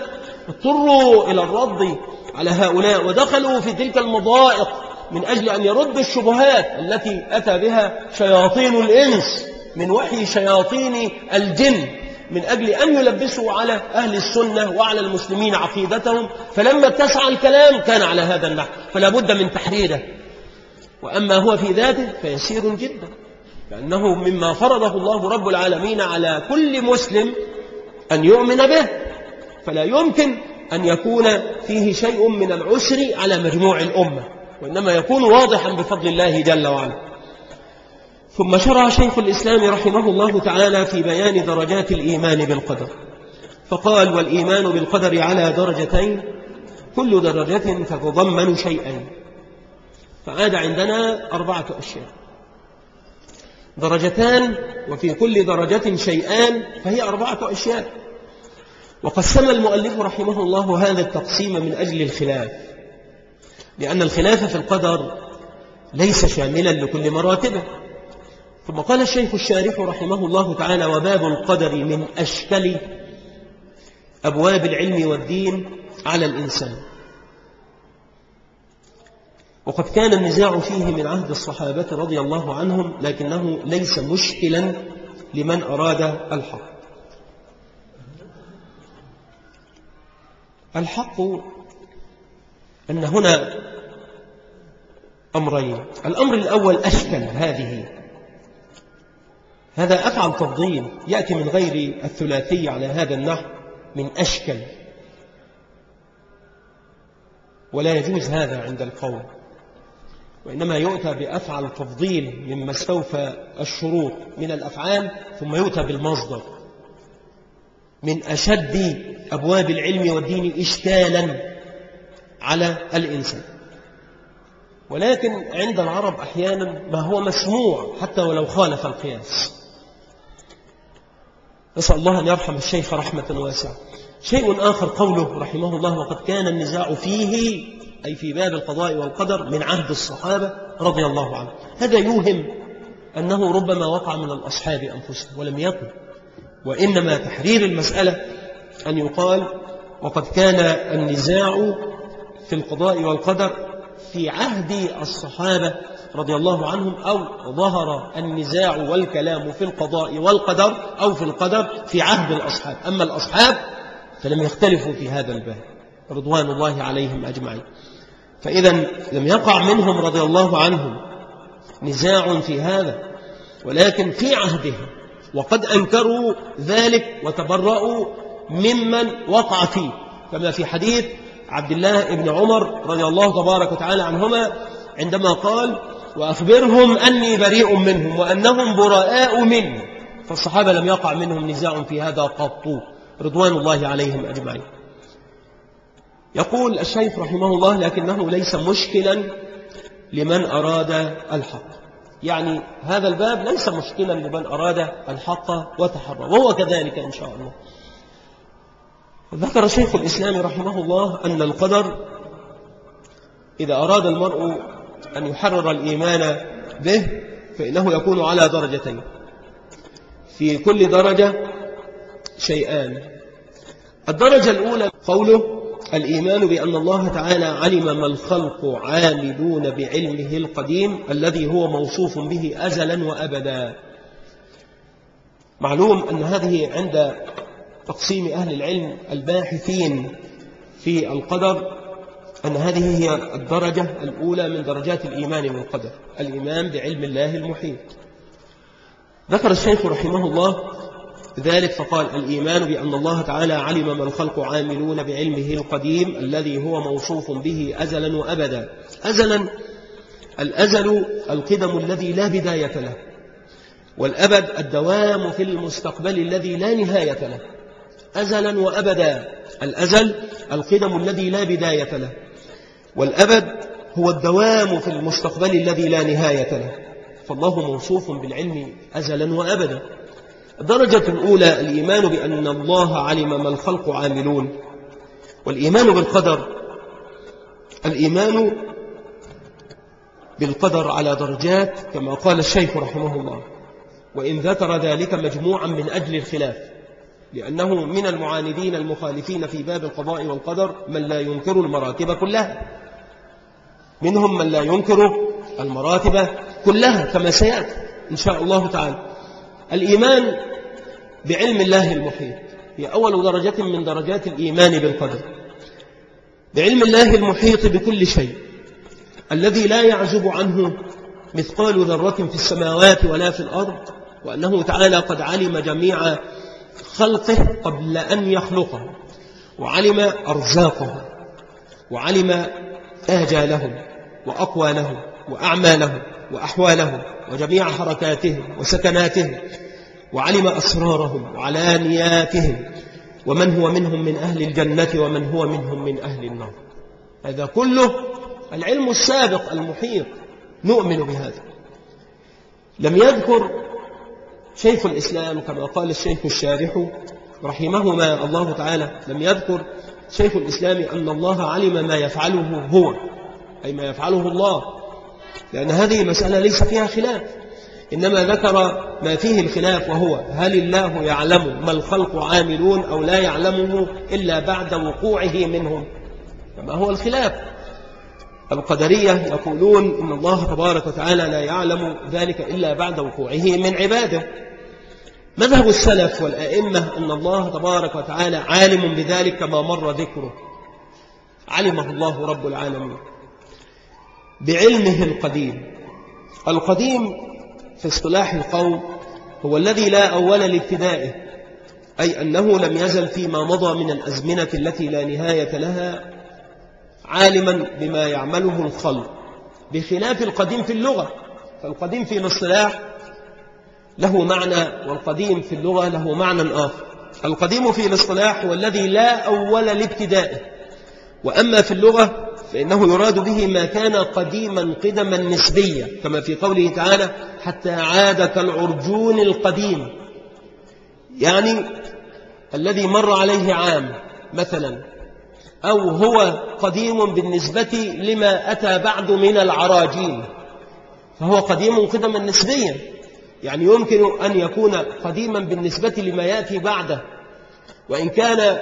اضطروا إلى الرد على هؤلاء ودخلوا في تلك المضائق من أجل أن يردوا الشبهات التي أتى بها شياطين الإنس من وحي شياطين الجن من أجل أن يلبسوا على أهل السنة وعلى المسلمين عقيدتهم. فلما اتسع الكلام كان على هذا النحو. فلا بد من تحريره. وأما هو في ذاته فيسير جدا لأنه مما فرضه الله رب العالمين على كل مسلم أن يؤمن به فلا يمكن أن يكون فيه شيء من العسر على مجموع الأمة وإنما يكون واضحا بفضل الله جل وعلا. ثم شرع شيخ الإسلام رحمه الله تعالى في بيان درجات الإيمان بالقدر. فقال والإيمان بالقدر على درجتين كل درجة تتضمن شيئين فعاد عندنا أربعة أشياء. درجتان وفي كل درجة شيئان فهي أربعة أشياء. وقسم المؤلف رحمه الله هذا التقسيم من أجل الخلاف. لأن الخلاف في القدر ليس شاملا لكل مراتبه. ثم قال الشيخ الشارح رحمه الله تعالى وباب القدر من أشكل أبواب العلم والدين على الإنسان وقد كان النزاع فيه من عهد الصحابة رضي الله عنهم لكنه ليس مشكلا لمن أراد الحق. الحق أن هنا أمرين. الأمر الأول أشكل هذه. هذا أفعل تفضيل يأتي من غير الثلاثي على هذا النحو من أشكل. ولا يجوز هذا عند القوم وإنما يؤتى بأفعل تفضيل مما استوفى الشروط من الأفعال ثم يؤتى بالمصدر. من أشد أبواب العلم والدين إشكالا على الإنسان. ولكن عند العرب أحيانا ما هو مسموع حتى ولو خالف القياس. نسأل الله أن يرحم الشيخ رحمة واسعة. شيء آخر قوله رحمه الله وقد كان النزاع فيه أي في باب القضاء والقدر من عهد الصحابة رضي الله عنه هذا يوهم أنه ربما وقع من الأصحاب أنفسهم ولم يكن وإنما تحرير المسألة أن يقال وقد كان النزاع في القضاء والقدر في عهد الصحابة رضي الله عنهم أو ظهر النزاع والكلام في القضاء والقدر أو في القدر في عهد الأصحاب. أما الأصحاب فلم يختلفوا في هذا الباب. رضوان الله عليهم أجمعين. فإذا لم يقع منهم رضي الله عنهم نزاع في هذا ولكن في عهدهم وقد أنكروا ذلك وتبرأوا ممن وقع فيه. كما في حديث عبد الله بن عمر رضي الله تبارك وتعالى عنهما عندما قال وأخبرهم أني بريء منهم وأنهم براء مني. فالصحابة لم يقع منهم نزاع في هذا قط. رضوان الله عليهم أجمعين. يقول الشيخ رحمه الله لكنه ليس مشكلا لمن أراد الحق. يعني هذا الباب ليس مشكلا لمن أراد الحق وتحرى وهو كذلك إن شاء الله. ذكر شيخ الإسلام رحمه الله أن القدر إذا أراد المرء أن يحرر الإيمان به فإنه يكون على درجتين. في كل درجة شيئان. الدرجة الأولى قوله الإيمان بأن الله تعالى علم ما الخلق عاملون بعلمه القديم الذي هو موصوف به أزلا وأبدا. معلوم أن هذه عند تقسيم أهل العلم الباحثين في القدر أن هذه هي الدرجة الأولى من درجات الإيمان بالقدر الإيمان بعلم الله المحيط. ذكر الشيخ رحمه الله ذلك فقال الإيمان بأن الله تعالى علم ما الخلق عاملون بعلمه القديم الذي هو موصوف به أزلا وأبدا. أزلا الأزل القدم الذي لا بداية له والأبد الدوام في المستقبل الذي لا نهاية له. أزلا وأبدا الأزل القدم الذي لا بداية له والأبد هو الدوام في المستقبل الذي لا نهاية له. فالله موصوف بالعلم أزلا وأبدا. الدرجة الأولى الإيمان بأن الله علم ما الخلق عاملون. والإيمان بالقدر الإيمان بالقدر على درجات كما قال الشيخ رحمه الله. وإن ذكر ذلك مجموعا من أجل الخلاف لأنه من المعاندين المخالفين في باب القضاء والقدر من لا ينكر المراتب كلها. منهم من لا ينكر المراتب كلها كما سيأتي إن شاء الله تعالى. الإيمان بعلم الله المحيط. هي أول درجة من درجات الإيمان بالقدر. بعلم الله المحيط بكل شيء. الذي لا يعزب عنه مثقال ذرة في السماوات ولا في الأرض وأنه تعالى قد علم جميع خلقه قبل أن يخلقه وعلم أرزاقه وعلم آجالهم وأقوالهم وأعمالهم وأحوالهم وجميع حركاتهم وسكناتهم وعلم أسرارهم وعلانياتهم ومن هو منهم من أهل الجنة ومن هو منهم من أهل النار. هذا كله العلم السابق المحيط. نؤمن بهذا. لم يذكر شيخ الإسلام كما قال الشيخ الشارح رحمهما الله تعالى لم يذكر شيخ الإسلام أن الله علم ما يفعله هو أي ما يفعله الله. لأن هذه مسألة ليس فيها خلاف. إنما ذكر ما فيه الخلاف وهو هل الله يعلم ما الخلق عاملون أو لا يعلمه إلا بعد وقوعه منهم. فما هو الخلاف؟ القدرية يقولون إن الله تبارك وتعالى لا يعلم ذلك إلا بعد وقوعه من عباده. مذهب السلف والأئمة أن الله تبارك وتعالى عالم بذلك كما مر ذكره. علمه الله رب العالمين. بعلمه القديم. القديم في اصطلاح القوم هو الذي لا أول لابتدائه أي أنه لم يزل فيما مضى من الأزمنة التي لا نهاية لها عالما بما يعمله الخلق بخلاف القديم في اللغة. فالقديم في الاصطلاح له معنى والقديم في اللغة له معنى آخر. القديم في الاصطلاح هو الذي لا أول لابتدائه وأما في اللغة فإنه يراد به ما كان قديما قدما نسبيا كما في قوله تعالى حتى عاد كالعرجون القديم يعني الذي مر عليه عام مثلا أو هو قديم بالنسبة لما أتى بعد من العراجين فهو قديم قدما نسبيا. يعني يمكن أن يكون قديما بالنسبة لما يأتي بعده وإن كان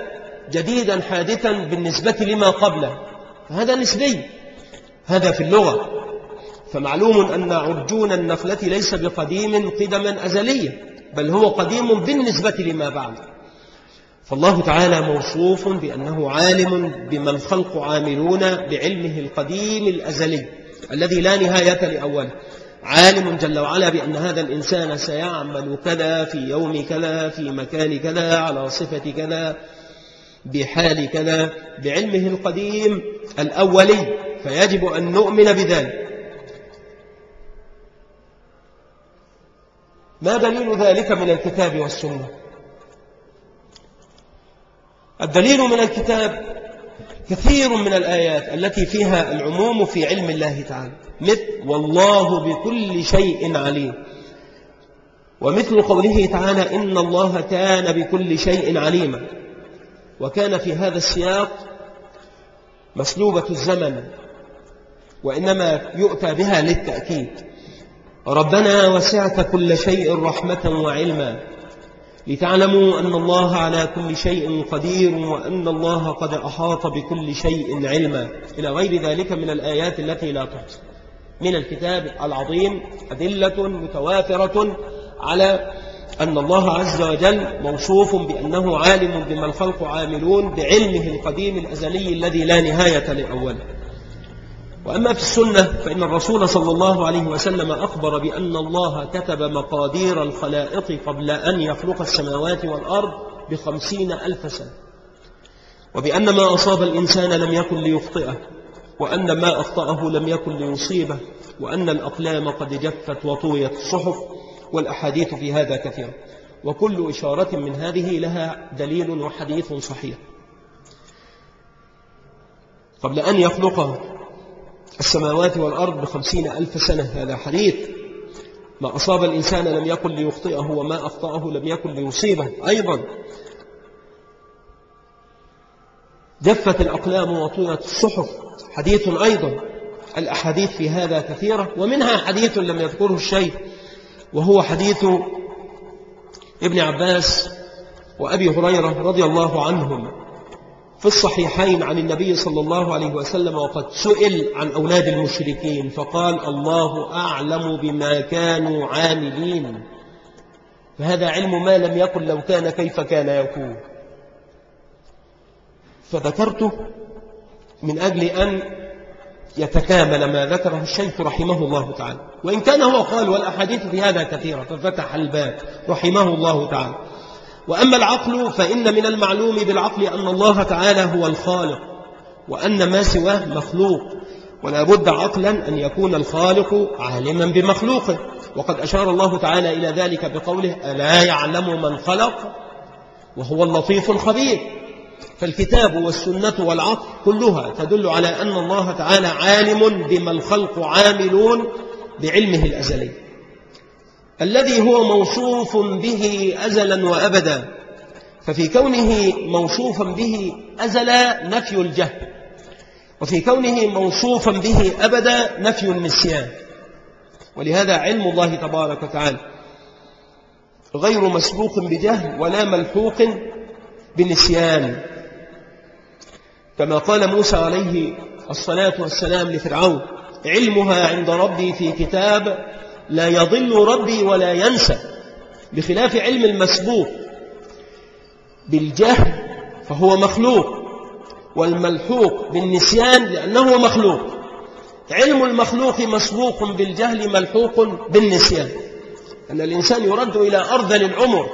جديدا حادثا بالنسبة لما قبله. فهذا نسبي هذا في اللغة. فمعلوم أن عرجون النخلة ليس بقديم قدما أزليا بل هو قديم بالنسبة لما بعد. فالله تعالى موصوف بأنه عالم بما الخلق عاملون بعلمه القديم الأزلي الذي لا نهاية لأوله. عالم جل وعلا بأن هذا الإنسان سيعمل كذا في يوم كذا في مكان كذا على صفة كذا. بحال كذا بعلمه القديم الأولي فيجب أن نؤمن بذلك. ما دليل ذلك من الكتاب والسنة؟ الدليل من الكتاب كثير من الآيات التي فيها العموم في علم الله تعالى. مثل والله بكل شيء عليم. ومثل قوله تعالى إن الله كان بكل شيء عليما. وكان في هذا السياق مسلوبة الزمن وإنما يؤتى بها للتأكيد. ربنا وسعت كل شيء رحمة وعلما لتعلموا أن الله على كل شيء قدير وأن الله قد أحاط بكل شيء علما. إلى غير ذلك من الآيات التي لا تحصى. من الكتاب العظيم أدلة متوافرة على أن الله عز وجل موصوف بأنه عالم بما الخلق عاملون بعلمه القديم الأزلي الذي لا نهاية لأوله. وأما في السنة فإن الرسول صلى الله عليه وسلم أخبر بأن الله كتب مقادير الخلائق قبل أن يخلق السماوات والأرض بخمسين ألف سنة. وبأن ما أصاب الإنسان لم يكن ليخطئه وأن ما أخطأه لم يكن ليصيبه وأن الأقلام قد جفت وطويت الصحف والأحاديث في هذا كثيرة وكل إشارة من هذه لها دليل وحديث صحيح. قبل أن يخلق السماوات والأرض بخمسين ألف سنة هذا حديث. ما أصاب الإنسان لم يكن ليخطئه وما أخطأه لم يكن ليصيبه. أيضا جفت الأقلام وطويت الصحف. حديث أيضا الأحاديث في هذا كثيرة ومنها حديث لم يذكره الشيء وهو حديث ابن عباس وأبي هريرة رضي الله عنهم في الصحيحين عن النبي صلى الله عليه وسلم وقد سئل عن أولاد المشركين فقال الله أعلم بما كانوا عاملين. فهذا علم ما لم يكن لو كان كيف كان يكون. فذكرته من أجل أن يتكامل ما ذكره الشيخ رحمه الله تعالى. وإن كان هو قال والأحاديث في هذا كثيرة ففتح الباب رحمه الله تعالى. وأما العقل فإن من المعلوم بالعقل أن الله تعالى هو الخالق وأن ما سواه مخلوق. ولا بد عقلا أن يكون الخالق عالما بمخلوقه وقد أشار الله تعالى إلى ذلك بقوله ألا يعلم من خلق وهو اللطيف الخبير. فالكتاب والسنة والعقل كلها تدل على أن الله تعالى عالم بما الخلق عاملون بعلمه الأزلي. الذي هو موصوف به أزلا وأبدا ففي كونه موصوفا به أزلا نفي الجهل وفي كونه موصوفا به أبدا نفي النسيان. ولهذا علم الله تبارك وتعالى غير مسبوق بجهل ولا ملحوق بنسيان. كما قال موسى عليه الصلاة والسلام لفرعون علمها عند ربي في كتاب لا يضل ربي ولا ينسى. بخلاف علم المسبوق بالجهل فهو مخلوق والملحوق بالنسيان لأنه مخلوق. علم المخلوق مسبوق بالجهل ملحوق بالنسيان. أن الإنسان يرد إلى أرذل العمر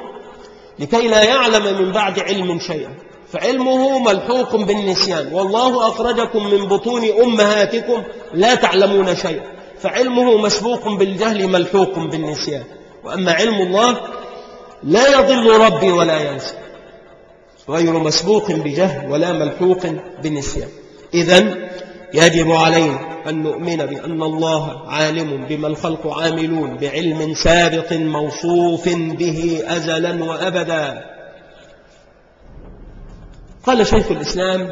لكي لا يعلم من بعد علم شيئا. فعلمه ملحوق بالنسيان. والله أخرجكم من بطون أمهاتكم لا تعلمون شيئا. فعلمه مسبوق بالجهل ملحوق بالنسيان. وأما علم الله لا يضل ربي ولا ينسى. غير مسبوق بجهل ولا ملحوق بالنسيان. إذن يجب علينا أن نؤمن بأن الله عالم بما الخلق عاملون بعلم سابق موصوف به أزلا وأبدا. قال شيخ الإسلام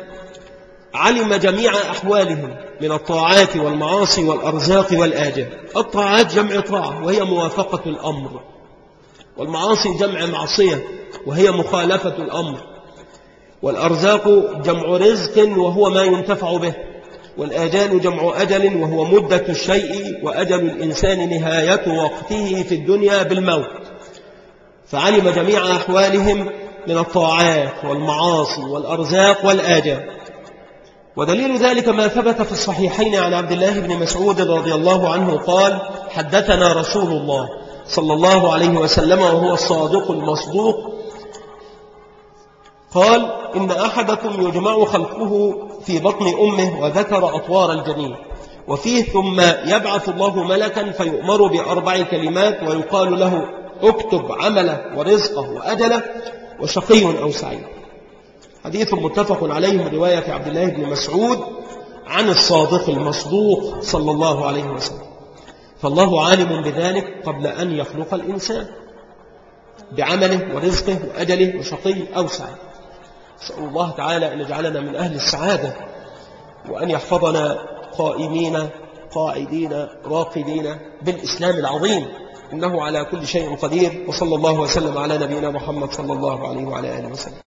علم جميع أحوالهم من الطاعات والمعاصي والأرزاق والآجال. الطاعات جمع طاعة وهي موافقة الأمر. والمعاصي جمع معصية وهي مخالفة الأمر. والأرزاق جمع رزق وهو ما ينتفع به. والآجال جمع أجل وهو مدة الشيء وأجل الإنسان نهاية وقته في الدنيا بالموت. فعلم جميع أحوالهم من الطاعات والمعاصي والأرزاق والآجال. ودليل ذلك ما ثبت في الصحيحين عن عبد الله بن مسعود رضي الله عنه قال حدثنا رسول الله صلى الله عليه وسلم وهو الصادق المصدوق. قال إن أحدكم يجمع خلقه في بطن أمه وذكر أطوار الجنين وفيه ثم يبعث الله ملكا فيؤمر بأربع كلمات ويقال له اكتب عمله ورزقه وأجله وشقي أو سعيد. حديث متفق عليه من رواية عبد الله بن مسعود عن الصادق المصدوق صلى الله عليه وسلم. فالله عالم بذلك قبل أن يخلق الإنسان. بعمله ورزقه وأجله وشقي أو سعيد. أسأل الله تعالى أن يجعلنا من أهل السعادة وأن يحفظنا قائمين قاعدين راقدين بالإسلام العظيم. إنه على كل شيء قدير وصلى الله وسلم على نبينا محمد صلى الله عليه وعلى آله وسلم.